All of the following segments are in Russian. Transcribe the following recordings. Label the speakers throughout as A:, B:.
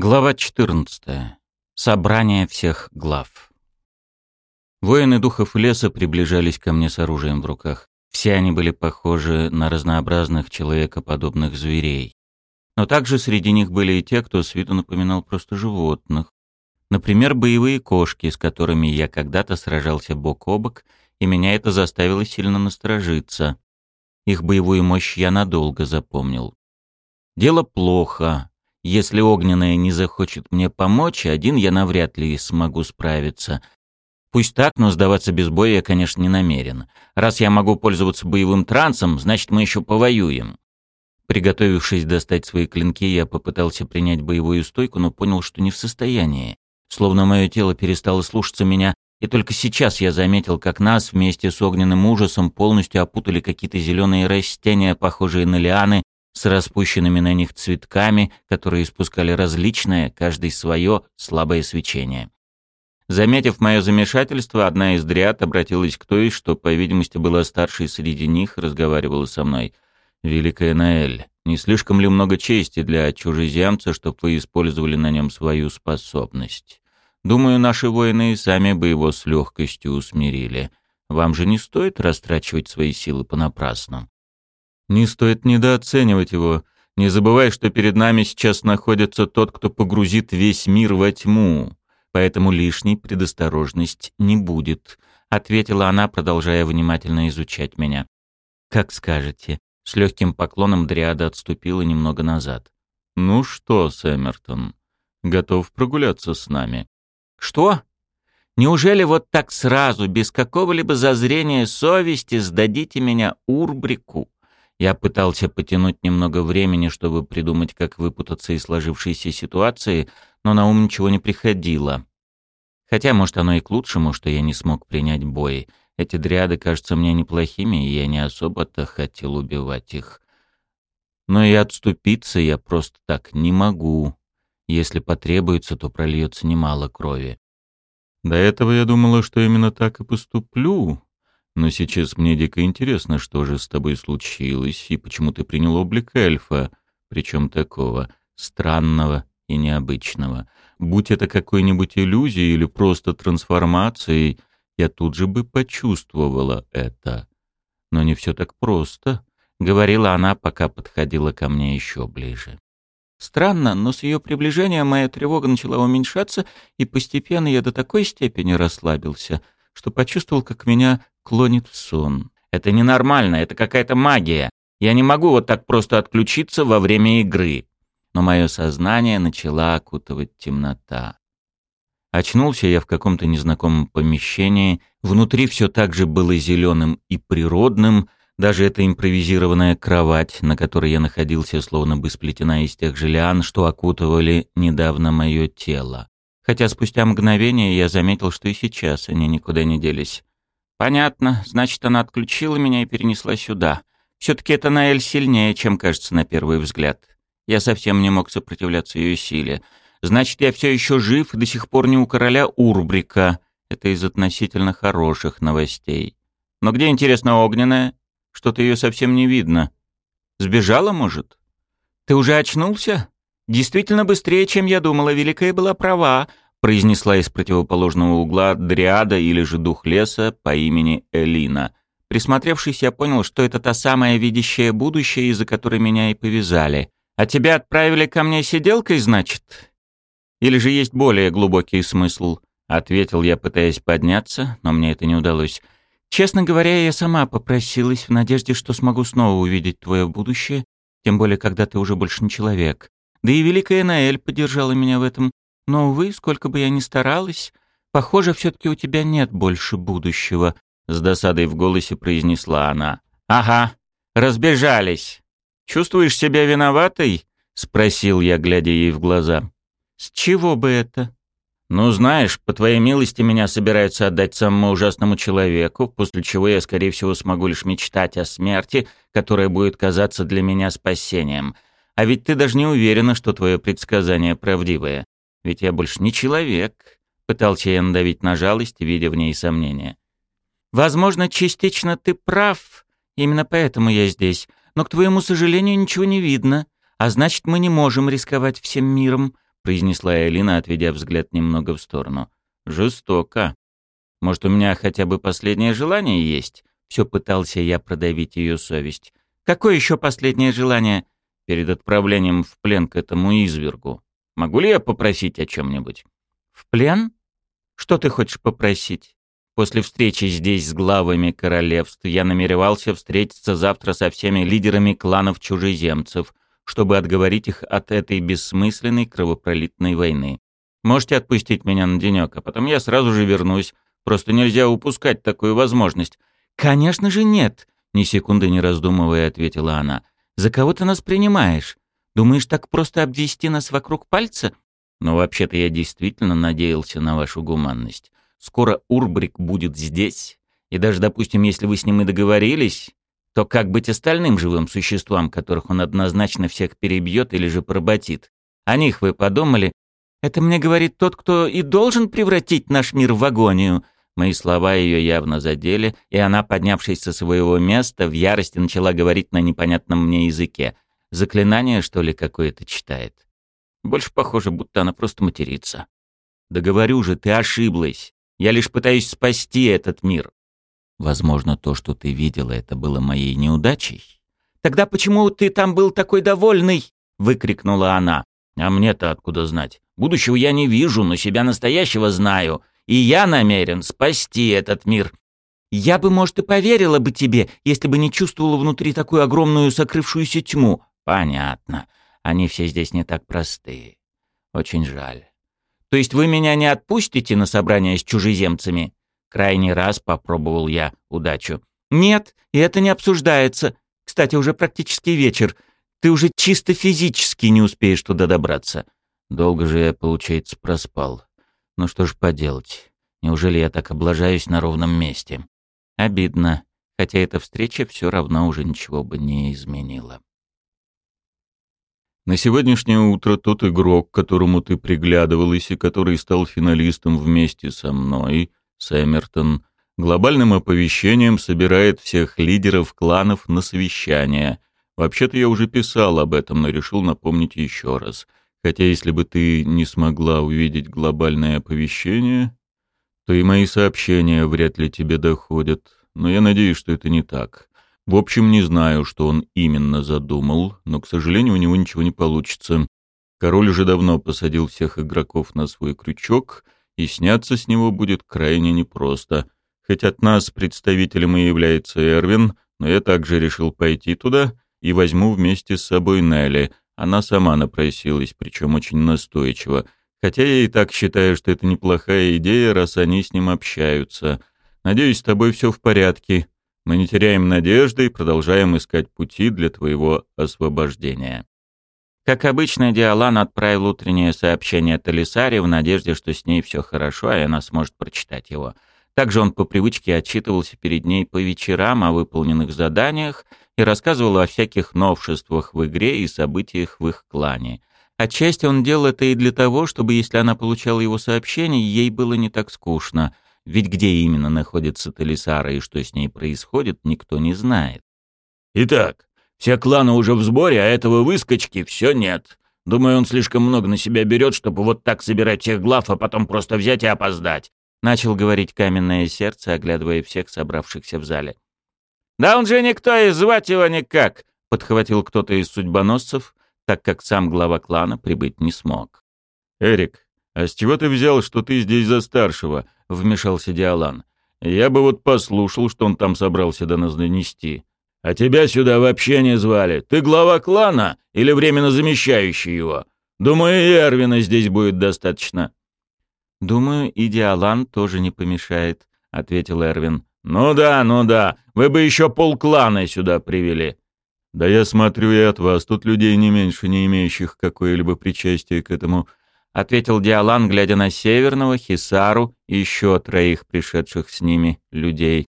A: Глава 14. Собрание всех глав. Воины духов леса приближались ко мне с оружием в руках. Все они были похожи на разнообразных человекоподобных зверей. Но также среди них были и те, кто с виду напоминал просто животных. Например, боевые кошки, с которыми я когда-то сражался бок о бок, и меня это заставило сильно насторожиться. Их боевую мощь я надолго запомнил. Дело плохо, если огненная не захочет мне помочь, один я навряд ли смогу справиться. Пусть так, но сдаваться без боя я, конечно, не намерен. Раз я могу пользоваться боевым трансом, значит, мы еще повоюем. Приготовившись достать свои клинки, я попытался принять боевую стойку, но понял, что не в состоянии. Словно мое тело перестало слушаться меня, и только сейчас я заметил, как нас вместе с огненным ужасом полностью опутали какие-то зеленые растения, похожие на лианы, с распущенными на них цветками, которые испускали различное, каждый свое, слабое свечение. Заметив мое замешательство, одна из дриад обратилась к той, что, по видимости, была старшей среди них, разговаривала со мной. «Великая Наэль, не слишком ли много чести для чужеземца, чтобы вы использовали на нем свою способность? Думаю, наши воины и сами бы его с легкостью усмирили. Вам же не стоит растрачивать свои силы понапрасну». Не стоит недооценивать его. Не забывай, что перед нами сейчас находится тот, кто погрузит весь мир во тьму. Поэтому лишней предосторожность не будет, ответила она, продолжая внимательно изучать меня. Как скажете. С легким поклоном Дриада отступила немного назад. Ну что, Сэмертон, готов прогуляться с нами? Что? Неужели вот так сразу, без какого-либо зазрения совести, сдадите меня Урбрику? Я пытался потянуть немного времени, чтобы придумать, как выпутаться из сложившейся ситуации, но на ум ничего не приходило. Хотя, может, оно и к лучшему, что я не смог принять бой. Эти дриады кажутся мне неплохими, и я не особо-то хотел убивать их. Но и отступиться я просто так не могу. Если потребуется, то прольется немало крови. До этого я думала, что именно так и поступлю, но сейчас мне дико интересно, что же с тобой случилось и почему ты принял облик эльфа, причем такого странного и необычного. Будь это какой-нибудь иллюзией или просто трансформацией, я тут же бы почувствовала это. Но не все так просто, — говорила она, пока подходила ко мне еще ближе. Странно, но с ее приближением моя тревога начала уменьшаться, и постепенно я до такой степени расслабился, что почувствовал, как меня клонит в сон. Это ненормально, это какая-то магия. Я не могу вот так просто отключиться во время игры. Но мое сознание начала окутывать темнота. Очнулся я в каком-то незнакомом помещении. Внутри все так же было зеленым и природным. Даже эта импровизированная кровать, на которой я находился, словно бы сплетена из тех же лиан, что окутывали недавно мое тело. Хотя спустя мгновение я заметил, что и сейчас они никуда не делись. Понятно, значит, она отключила меня и перенесла сюда. Все-таки эта Наэль сильнее, чем кажется на первый взгляд. Я совсем не мог сопротивляться ее силе. Значит, я все еще жив и до сих пор не у короля Урбрика. Это из относительно хороших новостей. Но где, интересно, огненная? Что-то ее совсем не видно. Сбежала, может? Ты уже очнулся? Действительно быстрее, чем я думала. Великая была права произнесла из противоположного угла дриада или же дух леса по имени Элина. Присмотревшись, я понял, что это та самая видящая будущее, из-за которой меня и повязали. «А тебя отправили ко мне сиделкой, значит?» «Или же есть более глубокий смысл?» — ответил я, пытаясь подняться, но мне это не удалось. «Честно говоря, я сама попросилась в надежде, что смогу снова увидеть твое будущее, тем более, когда ты уже больше не человек. Да и Великая Наэль поддержала меня в этом, но, увы, сколько бы я ни старалась, похоже, все-таки у тебя нет больше будущего», — с досадой в голосе произнесла она. «Ага, разбежались. Чувствуешь себя виноватой?» — спросил я, глядя ей в глаза. «С чего бы это?» «Ну, знаешь, по твоей милости меня собираются отдать самому ужасному человеку, после чего я, скорее всего, смогу лишь мечтать о смерти, которая будет казаться для меня спасением. А ведь ты даже не уверена, что твое предсказание правдивое. Ведь я больше не человек, пытался я надавить на жалость, видя в ней сомнения. Возможно, частично ты прав, именно поэтому я здесь, но, к твоему сожалению, ничего не видно, а значит, мы не можем рисковать всем миром, — произнесла Элина, отведя взгляд немного в сторону. «Жестоко. Может, у меня хотя бы последнее желание есть?» Все пытался я продавить ее совесть. «Какое еще последнее желание?» «Перед отправлением в плен к этому извергу. Могу ли я попросить о чем-нибудь?» «В плен? Что ты хочешь попросить?» После встречи здесь с главами королевств я намеревался встретиться завтра со всеми лидерами кланов чужеземцев, чтобы отговорить их от этой бессмысленной кровопролитной войны. Можете отпустить меня на денек, а потом я сразу же вернусь. Просто нельзя упускать такую возможность. Конечно же нет, ни секунды не раздумывая ответила она. За кого ты нас принимаешь? Думаешь, так просто обвести нас вокруг пальца? Но вообще-то я действительно надеялся на вашу гуманность. Скоро Урбрик будет здесь, и даже, допустим, если вы с ним и договорились, то как быть остальным живым существам, которых он однозначно всех перебьет или же поработит? О них вы подумали? Это мне говорит тот, кто и должен превратить наш мир в агонию. Мои слова ее явно задели, и она, поднявшись со своего места, в ярости начала говорить на непонятном мне языке. Заклинание, что ли, какое-то читает. Больше похоже, будто она просто матерится. «Да говорю же, ты ошиблась. Я лишь пытаюсь спасти этот мир. Возможно, то, что ты видела, это было моей неудачей. Тогда почему ты там был такой довольный? выкрикнула она. А мне-то откуда знать? Будущего я не вижу, но себя настоящего знаю, и я намерен спасти этот мир. Я бы, может, и поверила бы тебе, если бы не чувствовала внутри такую огромную сокрывшуюся тьму. Понятно. Они все здесь не так простые. Очень жаль. То есть вы меня не отпустите на собрание с чужеземцами? Крайний раз попробовал я удачу. Нет, и это не обсуждается. Кстати, уже практически вечер. Ты уже чисто физически не успеешь туда добраться. Долго же я, получается, проспал. Ну что ж поделать? Неужели я так облажаюсь на ровном месте? Обидно, хотя эта встреча все равно уже ничего бы не изменила.
B: На сегодняшнее утро тот игрок, которому ты приглядывалась и который стал финалистом вместе со мной, Сэмертон, глобальным оповещением собирает всех лидеров кланов на совещание. Вообще-то я уже писал об этом, но решил напомнить еще раз. Хотя если бы ты не смогла увидеть глобальное оповещение, то и мои сообщения вряд ли тебе доходят. Но я надеюсь, что это не так. В общем, не знаю, что он именно задумал, но, к сожалению, у него ничего не получится. Король уже давно посадил всех игроков на свой крючок, и сняться с него будет крайне непросто. Хоть от нас представителем и является Эрвин, но я также решил пойти туда и возьму вместе с собой Нелли. Она сама напросилась, причем очень настойчиво. Хотя я и так считаю, что это неплохая идея, раз они с ним общаются. Надеюсь, с тобой все в порядке. Мы не теряем надежды и продолжаем искать пути для твоего освобождения.
A: Как обычно, Диалан отправил утреннее сообщение Талисаре в надежде, что с ней все хорошо, и она сможет прочитать его. Также он по привычке отчитывался перед ней по вечерам о выполненных заданиях и рассказывал о всяких новшествах в игре и событиях в их клане. Отчасти он делал это и для того, чтобы, если она получала его сообщение, ей было не так скучно — ведь где именно находится Талисара и что с ней происходит, никто не знает.
C: «Итак, все кланы уже в сборе, а этого выскочки все нет. Думаю, он слишком много на себя берет, чтобы вот так собирать всех глав, а потом просто взять и опоздать», — начал говорить каменное сердце, оглядывая всех собравшихся в зале. «Да он же никто, и звать его никак», — подхватил кто-то из судьбоносцев, так как сам глава клана прибыть не смог.
B: «Эрик, а с чего ты взял, что ты здесь за старшего?» — вмешался Диалан. «Я бы вот послушал, что он там собрался до нас донести».
C: «А тебя сюда вообще не звали. Ты глава клана или временно замещающий его? Думаю, и Эрвина здесь будет достаточно».
A: «Думаю, и Диалан тоже не помешает», — ответил Эрвин.
C: «Ну да, ну да. Вы бы еще полклана сюда привели».
B: «Да я смотрю и от вас. Тут людей не меньше, не имеющих какое-либо причастие к этому ответил Диалан, глядя на Северного, Хисару и еще троих пришедших с ними людей.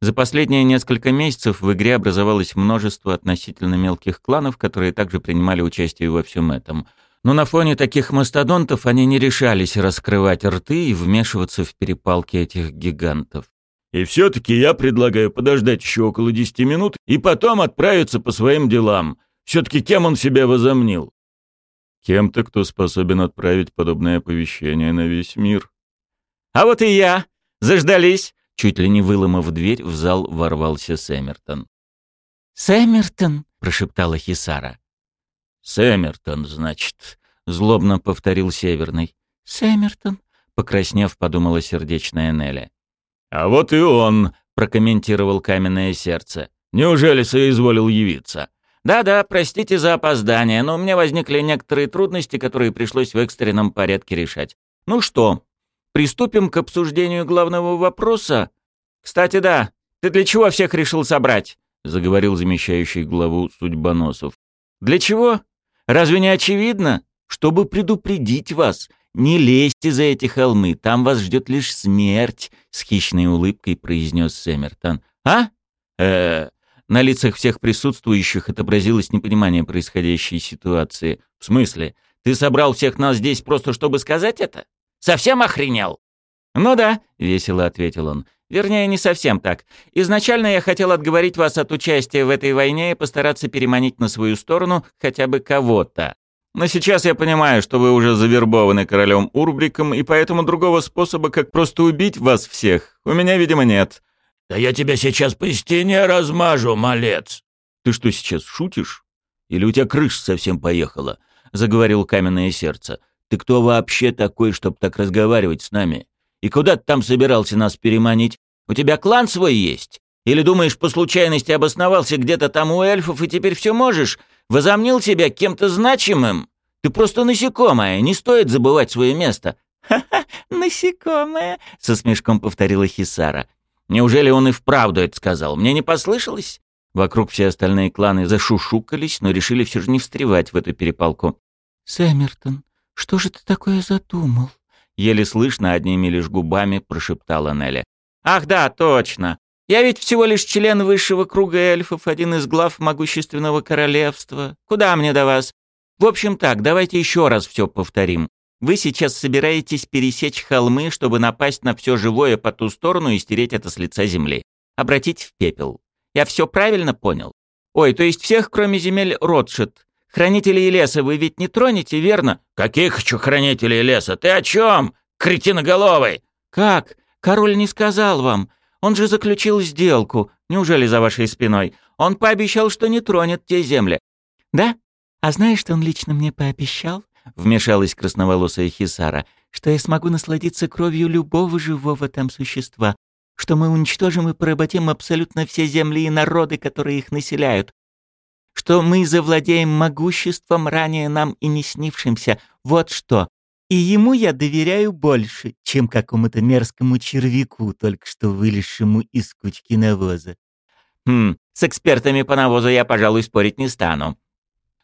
B: За последние несколько месяцев в игре образовалось множество относительно мелких кланов, которые также принимали участие во всем этом. Но на фоне таких мастодонтов они не решались раскрывать рты и вмешиваться в перепалки этих гигантов.
C: «И все-таки я предлагаю подождать еще около десяти минут и потом отправиться по своим делам. Все-таки кем он себя возомнил?
B: Кем-то, кто способен отправить подобное оповещение на весь мир.
A: «А вот и я! Заждались!» Чуть ли не выломав дверь, в зал ворвался Сэмертон. «Сэмертон!» — прошептала Хисара.
C: «Сэмертон, значит», —
A: злобно повторил Северный. «Сэмертон», — покраснев, подумала сердечная Нелли.
C: «А вот и он», — прокомментировал каменное сердце. «Неужели соизволил явиться?»
A: «Да-да, простите за опоздание, но у меня возникли некоторые трудности, которые пришлось в экстренном порядке решать. Ну что, приступим к обсуждению главного вопроса? Кстати, да, ты для чего всех решил собрать?» — заговорил замещающий главу Судьбоносов. «Для чего? Разве не очевидно? Чтобы предупредить вас. Не лезьте за эти холмы, там вас ждет лишь смерть», — с хищной улыбкой произнес Сэмертон. «А? э На лицах всех присутствующих отобразилось непонимание происходящей ситуации. «В смысле? Ты собрал всех нас здесь просто чтобы сказать это? Совсем охренел?» «Ну да», — весело ответил он. «Вернее, не совсем так. Изначально я хотел отговорить вас от участия в этой войне и постараться переманить на свою сторону хотя бы кого-то. Но сейчас я понимаю, что вы уже завербованы королем Урбриком, и поэтому другого способа, как просто убить вас всех, у меня, видимо, нет».
C: «Да я тебя сейчас по стене размажу, малец!»
B: «Ты что, сейчас шутишь? Или у тебя крыша совсем поехала?» — заговорил каменное сердце. «Ты кто вообще такой, чтобы так разговаривать с нами?» И куда ты там собирался нас переманить? У тебя клан свой есть? Или думаешь, по случайности обосновался где-то там у эльфов и теперь все можешь? Возомнил себя кем-то значимым? Ты просто насекомое, не стоит забывать свое место». «Ха-ха, насекомое!» — со смешком повторила Хисара. «Неужели он и вправду это сказал? Мне не послышалось?» Вокруг все остальные кланы зашушукались, но решили все же не встревать в эту перепалку. «Сэмертон, что же ты такое задумал?» еле слышно одними лишь губами прошептала Нелли. «Ах да, точно! Я ведь всего лишь член высшего круга эльфов, один из глав могущественного королевства. Куда мне до вас? В общем так, давайте еще раз все повторим. Вы сейчас собираетесь пересечь холмы, чтобы напасть на все живое по ту сторону и стереть это с лица земли. Обратить в пепел. Я все правильно понял? Ой, то есть всех, кроме земель Ротшит. Хранителей леса вы ведь не тронете, верно?
C: Каких еще хранителей леса? Ты о чем, кретиноголовый?
A: Как? Король не сказал вам. Он же заключил сделку. Неужели за вашей спиной? Он пообещал, что не тронет те земли. Да? А знаешь, что он лично мне пообещал? Вмешалась красноволосая Хисара, что я смогу насладиться кровью любого живого там существа, что мы уничтожим и поработим абсолютно все земли и народы, которые их населяют, что мы завладеем могуществом, ранее нам и не снившимся. Вот что. И ему я доверяю больше, чем какому-то мерзкому червяку, только что вылезшему из кучки навоза. Хм, с экспертами по навозу я, пожалуй, спорить не стану.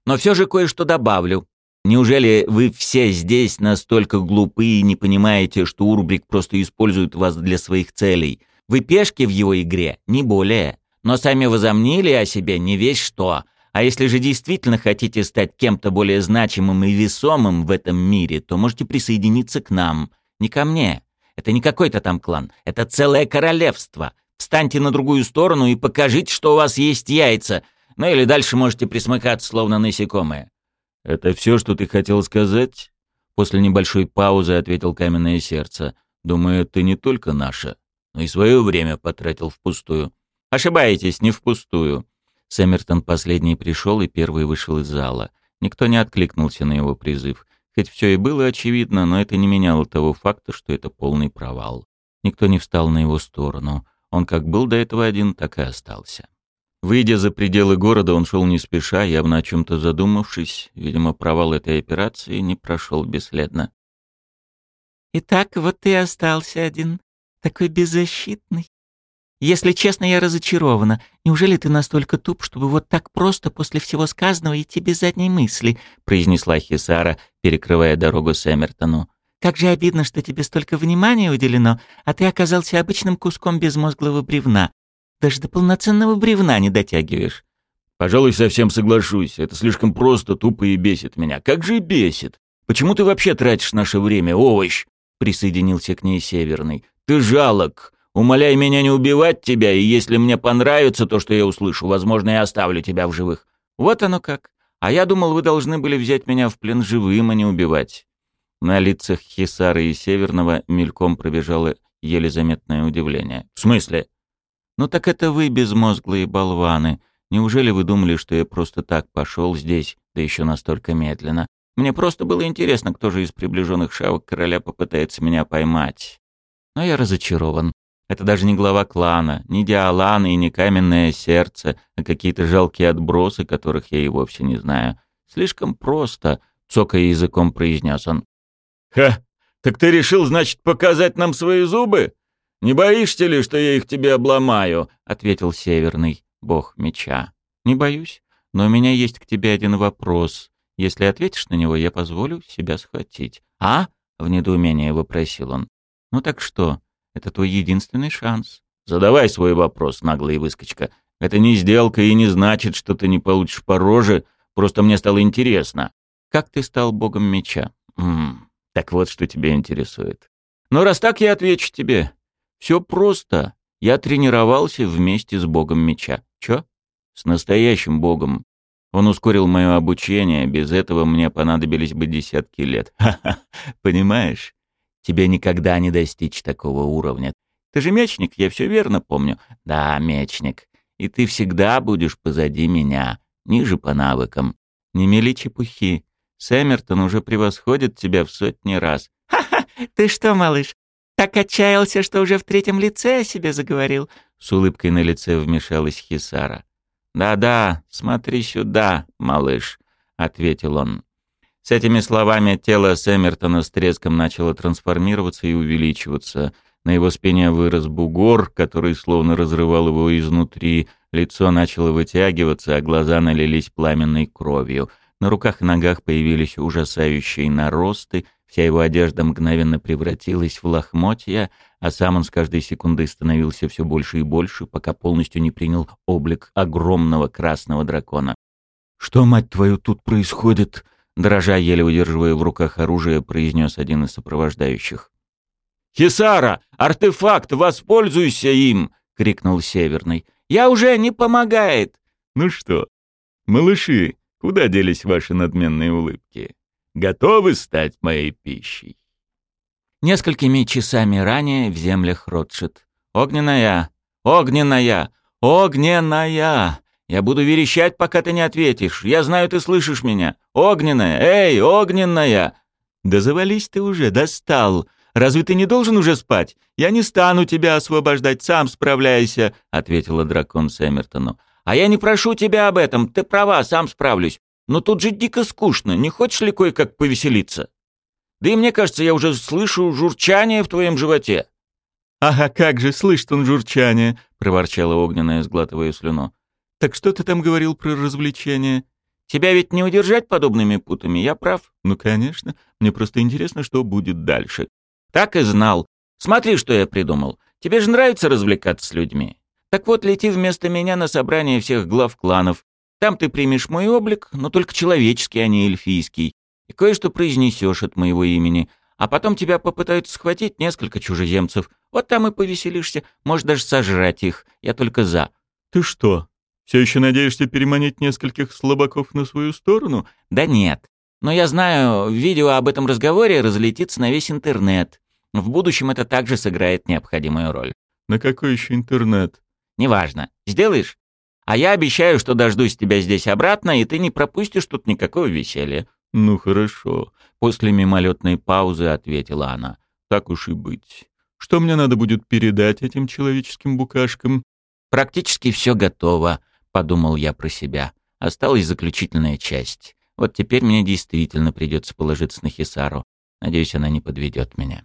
A: Но все же кое-что добавлю. Неужели вы все здесь настолько глупы и не понимаете, что Урбрик просто использует вас для своих целей? Вы пешки в его игре, не более. Но сами возомнили о себе не весь что. А если же действительно хотите стать кем-то более значимым и весомым в этом мире, то можете присоединиться к нам. Не ко мне. Это не какой-то там клан. Это целое королевство. Встаньте на другую сторону и покажите, что у вас есть яйца. Ну или дальше можете присмыкаться, словно насекомые.
B: «Это все, что ты хотел сказать?» После небольшой паузы ответил каменное сердце. «Думаю, ты не только наша, но и свое время потратил впустую».
A: «Ошибаетесь, не впустую. Сэмертон последний пришел и первый вышел из зала. Никто не откликнулся на его призыв. Хоть все и было очевидно, но это не меняло того факта, что это полный провал. Никто не встал на его сторону. Он как был до этого один, так и остался. Выйдя за пределы города, он шел не спеша, явно о чем-то задумавшись. Видимо, провал этой операции не прошел бесследно. «Итак, вот ты остался один, такой беззащитный. Если честно, я разочарована. Неужели ты настолько туп, чтобы вот так просто после всего сказанного идти без задней мысли?» — произнесла Хисара, перекрывая дорогу Сэмертону. «Как же обидно, что тебе столько внимания уделено, а ты оказался обычным куском безмозглого бревна. Даже до полноценного бревна не дотягиваешь».
B: «Пожалуй, совсем соглашусь. Это слишком просто, тупо и бесит меня. Как же бесит! Почему ты вообще тратишь наше время, овощ?» — присоединился к ней Северный. «Ты жалок!» Умоляй меня не убивать тебя, и если мне понравится то, что я услышу, возможно, я оставлю тебя в живых».
A: «Вот оно как. А я думал, вы должны были взять меня в плен живым, а не убивать». На лицах Хисара и Северного мельком пробежало еле заметное удивление. «В смысле?» «Ну так это вы, безмозглые болваны. Неужели вы думали, что я просто так пошел здесь, да еще настолько медленно? Мне просто было интересно, кто же из приближенных шавок короля попытается меня поймать. Но я разочарован. Это даже не глава клана, не Диалан и не каменное сердце, а какие-то жалкие отбросы, которых я и вовсе не знаю. Слишком просто, цокая языком произнес он.
C: «Ха! Так ты решил, значит, показать нам свои зубы? Не боишься ли, что я их тебе обломаю?»
A: — ответил Северный, бог меча. «Не боюсь, но у меня есть к тебе один вопрос. Если ответишь на него, я позволю себя схватить». «А?» — в недоумении вопросил он. «Ну так что, это твой единственный шанс.
C: Задавай свой вопрос, наглая выскочка. Это не сделка и не значит, что ты не получишь по роже, просто мне стало интересно.
A: Как ты стал богом меча?
C: М так вот, что тебя интересует.
A: Ну, раз так, я отвечу тебе. Все просто. Я тренировался вместе с богом меча. Чё? С настоящим богом. Он ускорил мое обучение, без этого мне понадобились бы десятки лет. Ха-ха, понимаешь? Тебе никогда не достичь такого уровня. Ты же мечник, я все верно помню. Да, мечник. И ты всегда будешь позади меня, ниже по навыкам. Не мели чепухи. Сэмертон уже превосходит тебя в сотни раз.
D: «Ха-ха! Ты что, малыш, так отчаялся, что уже в третьем лице о себе заговорил?»
A: С улыбкой на лице вмешалась Хисара. «Да-да, смотри сюда, малыш», — ответил он. С этими словами тело Сэммертона с треском начало трансформироваться и увеличиваться. На его спине вырос бугор, который словно разрывал его изнутри. Лицо начало вытягиваться, а глаза налились пламенной кровью. На руках и ногах появились ужасающие наросты, вся его одежда мгновенно превратилась в лохмотья, а сам он с каждой секундой становился все больше и больше, пока полностью не принял облик огромного красного дракона. «Что, мать твою, тут происходит?» дрожа, еле удерживая в руках оружие, произнес один из сопровождающих.
C: «Хисара! Артефакт! Воспользуйся им!» — крикнул Северный. «Я уже не помогает!»
B: «Ну что, малыши, куда делись ваши надменные улыбки? Готовы стать моей пищей?»
A: Несколькими часами ранее в землях Ротшит. «Огненная! Огненная! Огненная!» Я буду верещать, пока ты не ответишь. Я знаю, ты слышишь меня. Огненная! Эй, огненная!» «Да завались ты уже, достал! Разве ты не должен уже спать? Я не стану тебя освобождать, сам справляйся», — ответила дракон Сэммертону. «А я не прошу тебя об этом, ты права, сам справлюсь. Но тут же дико скучно, не хочешь ли кое-как повеселиться? Да и мне кажется, я уже слышу журчание в твоем животе».
B: «Ага, как же, слышит он журчание», — проворчала огненная, сглатывая слюну. Так что ты там говорил про развлечения?
A: Тебя ведь не удержать подобными путами, я прав?
B: Ну, конечно. Мне просто интересно, что будет дальше.
A: Так и знал. Смотри, что я придумал. Тебе же нравится развлекаться с людьми. Так вот, лети вместо меня на собрание всех глав кланов. Там ты примешь мой облик, но только человеческий, а не эльфийский. И кое-что произнесешь от моего имени. А потом тебя попытаются схватить несколько чужеземцев. Вот там и повеселишься. Можешь даже сожрать их. Я только за.
B: Ты что, все еще надеешься переманить нескольких слабаков на свою сторону?
A: Да нет. Но я знаю, видео об этом разговоре разлетится на весь интернет. В будущем это также сыграет необходимую роль.
B: На какой еще интернет?
A: Неважно. Сделаешь? А я обещаю, что дождусь тебя здесь обратно, и ты не пропустишь тут никакого веселья.
B: Ну хорошо.
A: После мимолетной паузы ответила она.
B: Так уж и быть. Что мне надо будет передать этим человеческим букашкам?
A: Практически все готово подумал я про себя. Осталась заключительная часть. Вот теперь мне действительно придется положиться на Хисару. Надеюсь, она не подведет меня.